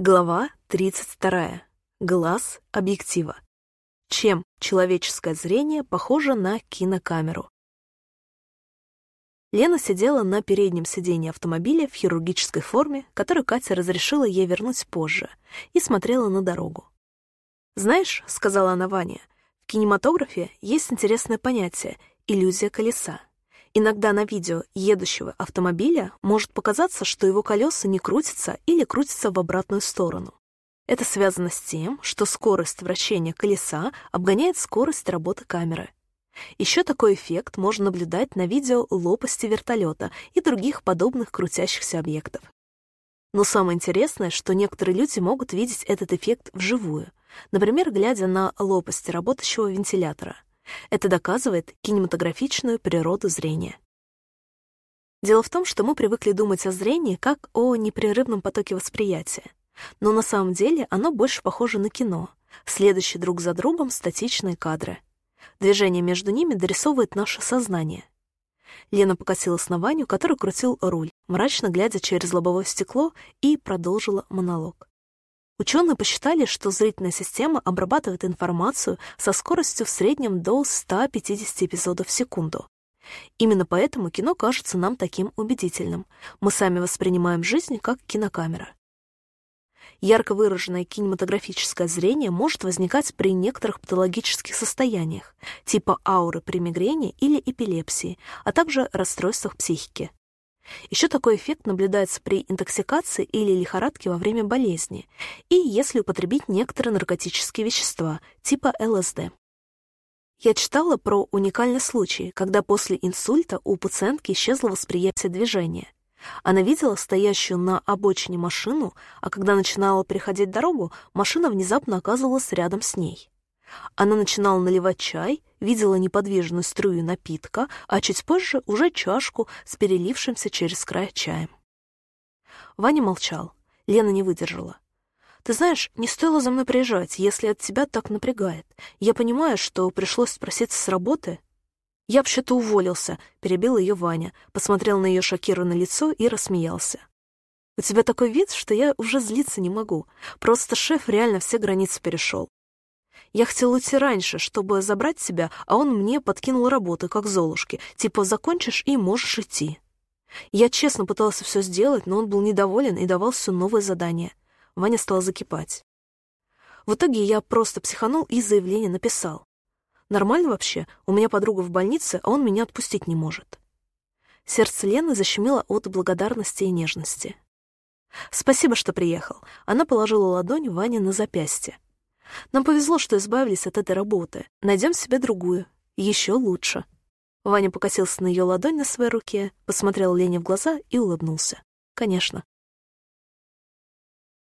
Глава 32. Глаз объектива. Чем человеческое зрение похоже на кинокамеру? Лена сидела на переднем сиденье автомобиля в хирургической форме, которую Катя разрешила ей вернуть позже, и смотрела на дорогу. «Знаешь», — сказала она Ване, — «в кинематографе есть интересное понятие — иллюзия колеса. Иногда на видео едущего автомобиля может показаться, что его колеса не крутятся или крутятся в обратную сторону. Это связано с тем, что скорость вращения колеса обгоняет скорость работы камеры. Еще такой эффект можно наблюдать на видео лопасти вертолета и других подобных крутящихся объектов. Но самое интересное, что некоторые люди могут видеть этот эффект вживую, например, глядя на лопасти работающего вентилятора — это доказывает кинематографичную природу зрения. Дело в том, что мы привыкли думать о зрении как о непрерывном потоке восприятия. Но на самом деле оно больше похоже на кино, следующие друг за другом статичные кадры. Движение между ними дорисовывает наше сознание. Лена покосилась на Ваню, который крутил руль, мрачно глядя через лобовое стекло, и продолжила монолог. Ученые посчитали, что зрительная система обрабатывает информацию со скоростью в среднем до 150 эпизодов в секунду. Именно поэтому кино кажется нам таким убедительным. Мы сами воспринимаем жизнь как кинокамера. Ярко выраженное кинематографическое зрение может возникать при некоторых патологических состояниях, типа ауры при мигрени или эпилепсии, а также расстройствах психики. Еще такой эффект наблюдается при интоксикации или лихорадке во время болезни и если употребить некоторые наркотические вещества, типа ЛСД. Я читала про уникальный случай, когда после инсульта у пациентки исчезло восприятие движения. Она видела стоящую на обочине машину, а когда начинала переходить дорогу, машина внезапно оказывалась рядом с ней. Она начинала наливать чай, видела неподвижную струю напитка, а чуть позже уже чашку с перелившимся через край чаем. Ваня молчал. Лена не выдержала. «Ты знаешь, не стоило за мной приезжать, если от тебя так напрягает. Я понимаю, что пришлось спроситься с работы». «Я вообще-то уволился», — перебил ее Ваня, посмотрел на ее шокированное лицо и рассмеялся. «У тебя такой вид, что я уже злиться не могу. Просто шеф реально все границы перешел. Я хотел уйти раньше, чтобы забрать тебя, а он мне подкинул работы, как Золушки. Типа, закончишь и можешь идти. Я честно пытался все сделать, но он был недоволен и давал все новые задания. Ваня стал закипать. В итоге я просто психанул и заявление написал. Нормально вообще, у меня подруга в больнице, а он меня отпустить не может. Сердце Лены защемило от благодарности и нежности. «Спасибо, что приехал». Она положила ладонь Ване на запястье. Нам повезло, что избавились от этой работы. Найдем себе другую. Еще лучше». Ваня покосился на ее ладонь на своей руке, посмотрел Лене в глаза и улыбнулся. «Конечно».